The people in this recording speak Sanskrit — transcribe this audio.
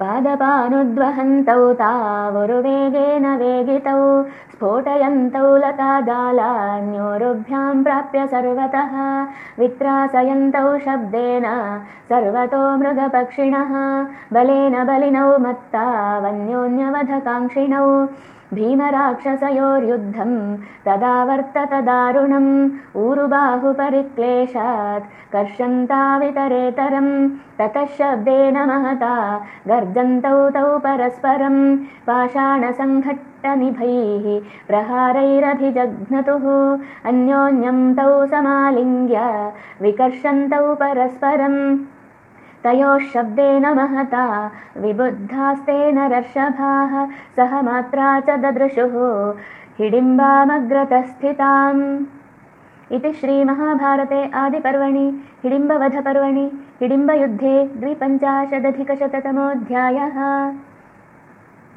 पादपानुद्वहन्तौ तावुरुवेगेन वेगितौ स्फोटयन्तौ लताजालान्योरुभ्यां प्राप्य सर्वतः वित्रासयन्तौ शब्देन सर्वतो मृगपक्षिणः बलेन बलिनौ मत्ता वन्योन्यवधकाङ्क्षिणौ भीमराक्षसयोर्युद्धं तदा वर्तत दारुणम् ऊरुबाहुपरिक्लेशात् कर्षन्तावितरेतरं ततः शब्देन महता गर्जन्तौ तौ परस्परं पाषाणसङ्घट्टनिभैः प्रहारैरभिजघ्नतुः अन्योन्यं तौ समालिङ्ग्य विकर्षन्तौ परस्परम् तयोः शब्देन महता विबुद्धास्तेन रर्षभाः सह मात्रा च ददृशुः हिडिम्बामग्रतस्थिताम्। इति श्रीमहाभारते आदिपर्वणि हिडिम्बवधपर्वणि हिडिम्बयुद्धे द्विपञ्चाशदधिकशततमोऽध्यायः